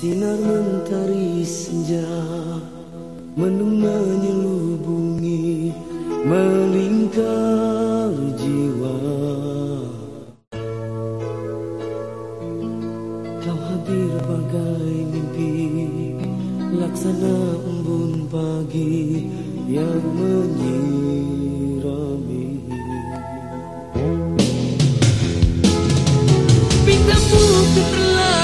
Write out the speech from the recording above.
Sinar mentari senja Menung menyelubungi Melingkar jiwa. Kau hadir bagai mimpi Laksana embun pagi Yang menyirami. Bintang bukan telah